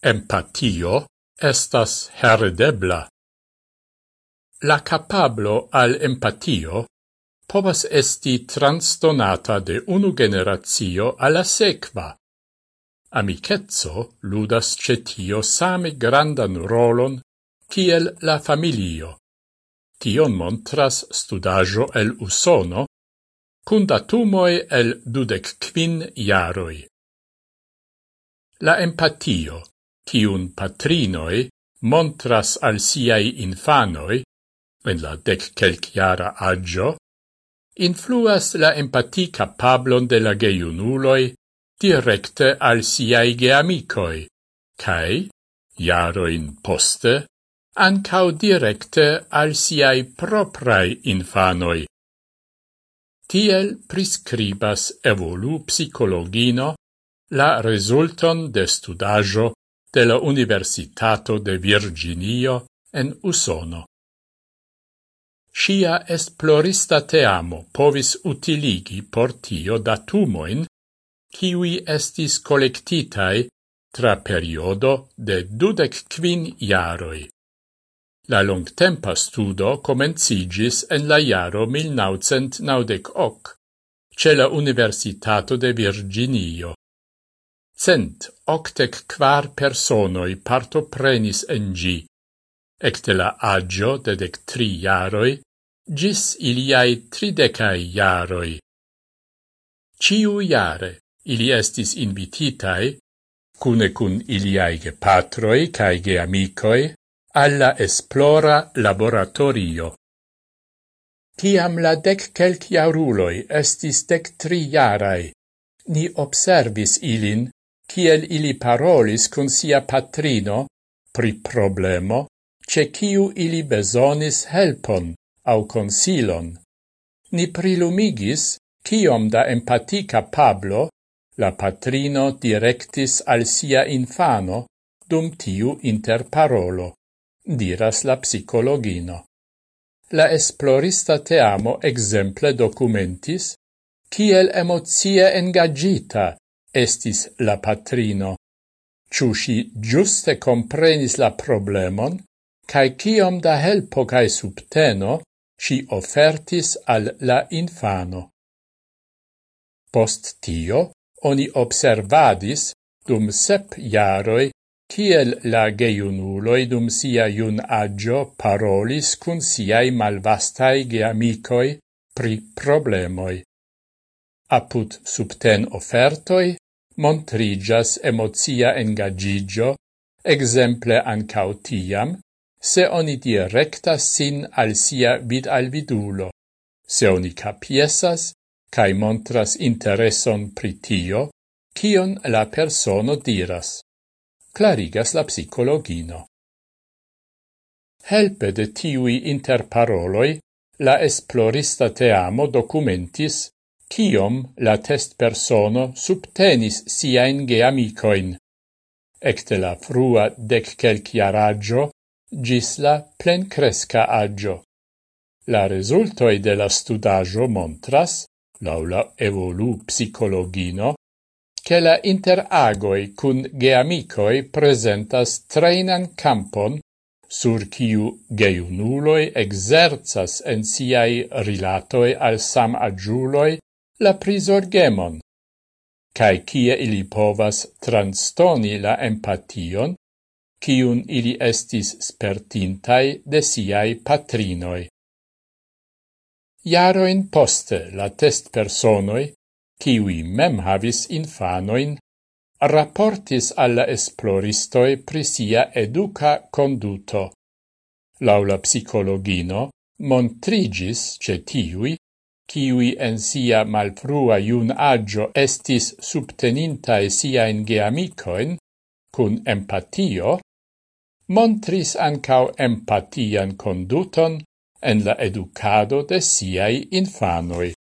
Empatio estas heredebla. La capablo al empatio povas esti transdonata de unu generatio alla sequa. Amicetso ludas cetio same grandan rolon kiel la familio. Tion montras studajo el Usono, cun datumoi el dudec quin jaroi. La empatio tiun patrinoi montras al siai infanoi, en la dec celciara agio, influas la empatica pablon de la geiunuloi directe al siai geamicoi, cae, jaroin poste, ancau directe al siai proprai infanoi. Tiel prescribas evolu psicologino la resulton de studajo de la Universitato de Virginio en Usono. Sia esplorista teamo povis utiligi por tio datumoin, kiwi estis collectitai tra periodo de dudec quin iaroi. La longtempa studo comencigis en la iaro 1998 ce la Universitato de Virginio cent octec quar personoi partoprenis en gi, ecte la agio de dec tri jaroi, gis iliai tridecai jaroi. Ciu jare ili estis invititai, cune cun iliai gepatroi cae geamicoi, alla esplora laboratorio. Ciam la dec celc estis dec tri jarai, ni observis ilin kiel ili parolis cun sia patrino pri problemo, ce kiu ili besonis helpon au consilon. Ni prilumigis kiom da empatica Pablo la patrino directis al sia infano dum tiu interparolo, diras la psicologino. La esplorista teamo exemple documentis, kiel emozie engagita estis la patrino. Ciu si giuste comprenis la problemon, cae ciom da helpo cae subteno si offertis al la infano. Post tio, oni observadis dum sep jaroi kiel la geiunuloi dum sia iun agio parolis cun siai malvastai geamicoi pri problemoi apud subten offertoi montrigas emozia engagigio, exemple ancau tiam, se oni directas sin al sia vid al vidulo, se oni capiesas, cae montras intereson pritio, cion la persono diras. Clarigas la psicologino. Helpe de tiui interparoloi, la esplorista teamo documentis kiom la test persono subtenis siain geamicoin, ecte la frua dec quelciaraggio gis la plencresca aggio. La resultoi de la studaggio montras, laula evolu psicologino, che la interagoi cun geamicoi presentas trainan campon sur ciu geiunuloi exerzas en siai rilatoi al sam agiuloi la prisorgemon, cae cie ili povas transtoni la empation, ciun ili estis spertintai de siai patrinoi. Iaroin poste la test personoi, ciui mem havis infanoin, rapportis alla esploristoi prisia educa conduto. Laula psicologino montrigis ce tiui kiwi en sia malfrua iun agio estis subtenintae siain geamicoin, cun empatio, montris ancau empatian conduton en la educado de siai infanoi.